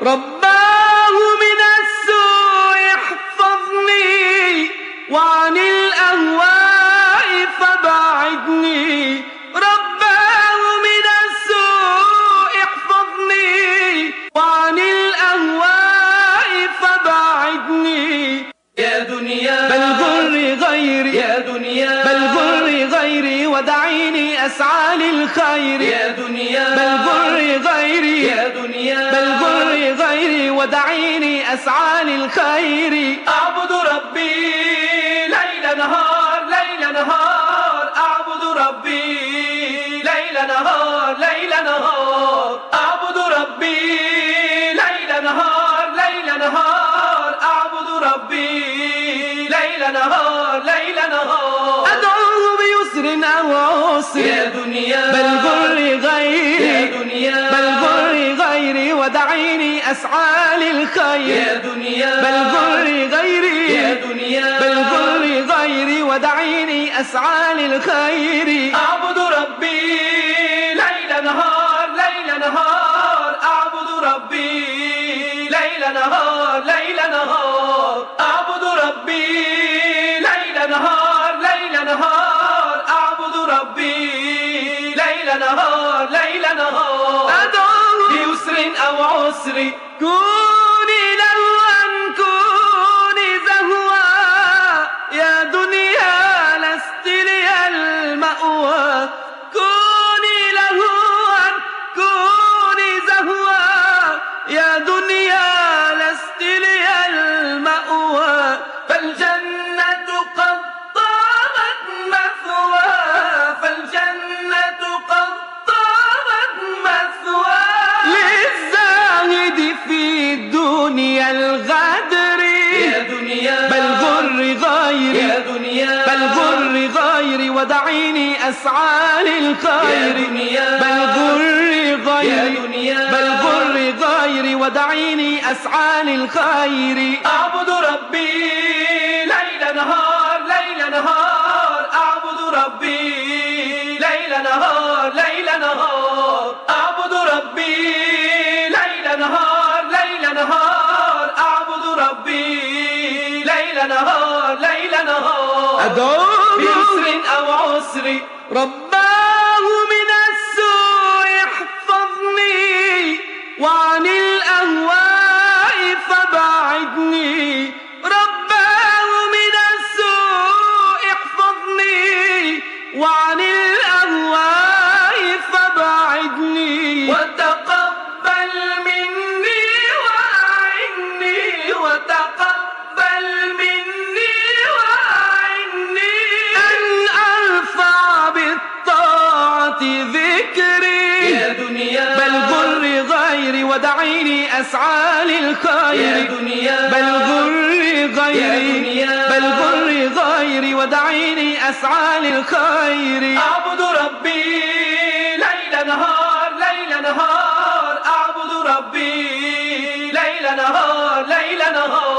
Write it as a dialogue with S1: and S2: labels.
S1: رباه من السوء احفظني وعن الأهواء فبعدني. رباه من السوء احفظني وعن الأهواء فبعدني.
S2: يا دنيا
S1: بل غر غيري
S2: يا دنيا
S1: بل غر غيري ودعيني أسعى للخير.
S2: يا دنيا
S1: بل غر غيري ودعيني أسعى للخير.
S2: أعبد ربي ليل نهار ليل نهار. أعبد ربي ليل نهار ليل نهار. أعبد ربي ليل نهار ليل نهار. أعبد ربي ليل نهار ليل نهار.
S1: أدعوه بيسر أو عسر.
S2: يا دنيا.
S1: بل غر
S2: يا
S1: أسعى للخير
S2: يا دنيا.
S1: بل غر غيري.
S2: يا دنيا.
S1: بل غر غيري ودعيني أسعى للخير
S2: أعبد ربي ليل نهار ليل نهار. أعبد ربي ليل نهار ليل نهار. أعبد ربي ليل نهار ليل نهار. أعبد ربي ليل نهار ليل عسر
S1: كوني لهوا كوني زهوا يا دنيا لست لي المأوى. ودعيني أسعى للخير. بل غر غيري بل غر غيري ودعيني أسعى للخير.
S2: أعبد ربي ليل نهار ليل نهار. أعبد ربي ليل نهار ليل نهار. أعبد ربي ليل نهار ليل نهار. أعبد ربي ليل نهار ليل نهار.
S1: أدعوه
S2: بيسر عسر
S1: رباه من السوء احفظني وعن بل غر غيري ودعيني أسعى
S2: يا
S1: للخير
S2: دنيا.
S1: بل غر
S2: يا
S1: غيري
S2: دنيا.
S1: بل غر غيري ودعيني أسعى للخير
S2: أعبد ربي ليل نهار ليل نهار. أعبد ربي ليل نهار ليل نهار.